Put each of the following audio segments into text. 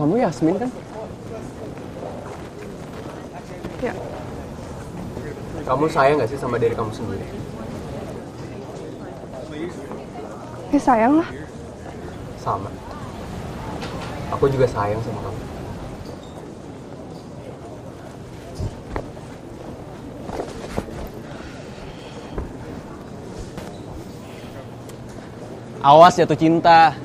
Kamu Yasmin kan? Ya, Kamu sayang gak sih sama diri kamu sendiri? ya sayang lah. Sama. Aku juga sayang sama kamu. Awas jatuh cinta.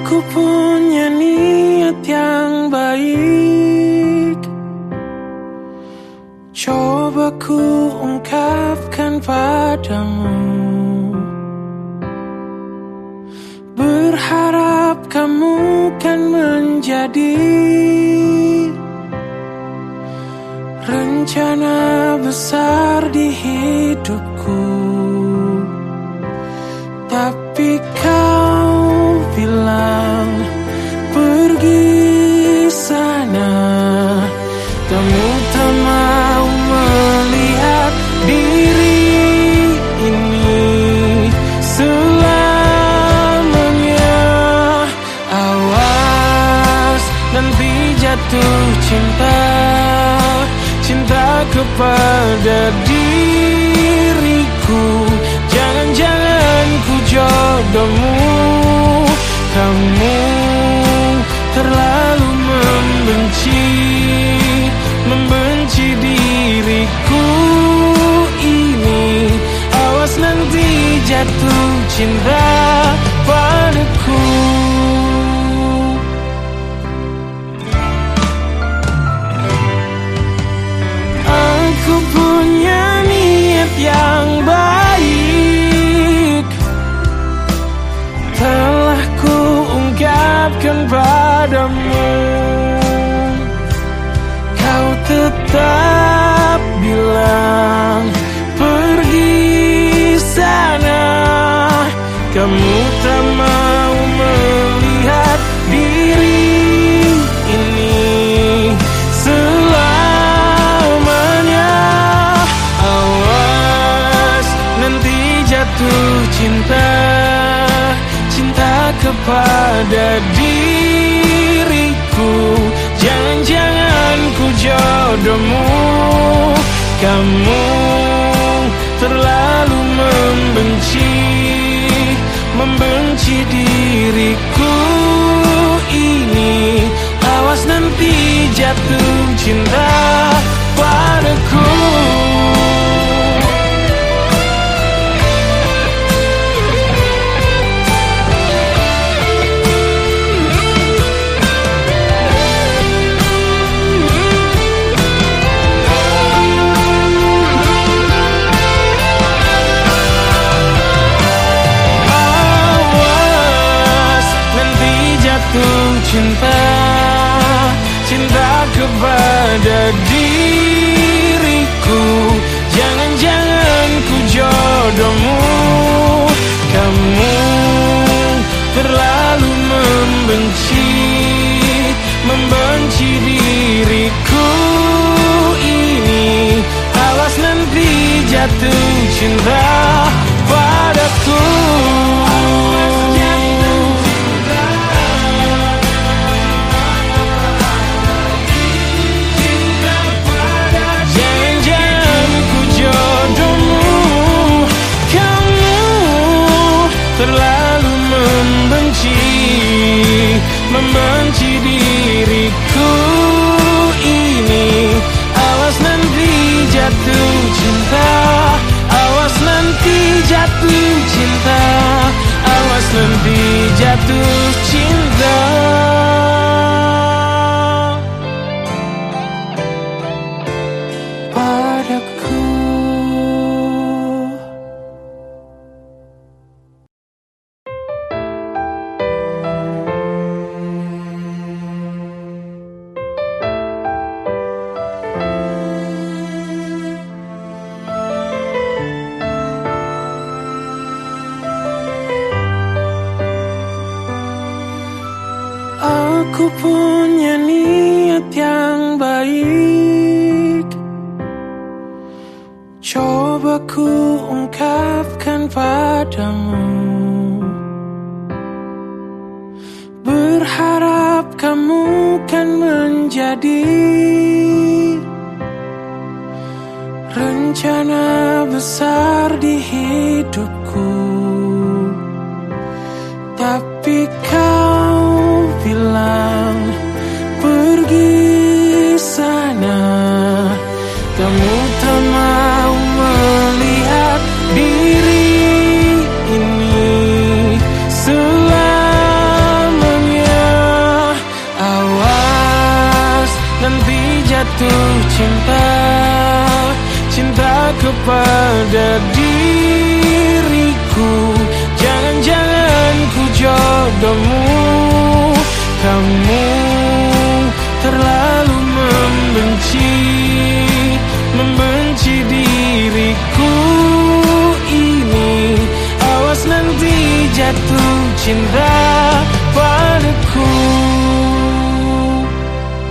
Aku punya niat yang baik. Coba ku ungkapkan padamu. Berharap kamu kan menjadi Rencana besar di hidupku cinta Cinta kepada diriku. Jangan-jangan ku jodohmu Kamu terlalu membenci Membenci diriku ini. Awas nanti jatuh cinta tetap bilang Pergi sana. Kamu tak mau melihat diri ini selamanya. Awas nanti jatuh cinta. Cinta kepada diriku. Jangan-jangan ku jodohmu. Kamu terlalu membenci Membenci diriku ini. Awas nanti jatuh cinta cinta Cinta kepada diriku. Jangan-jangan ku jodohmu Kamu terlalu membenci Membenci diriku ini. Awas nanti jatuh cinta padaku punya niat yang baik. Coba ku ungkapkan padamu. Berharap kamu kan menjadi Rencana besar di hidupku. Tapi kau cinta padaku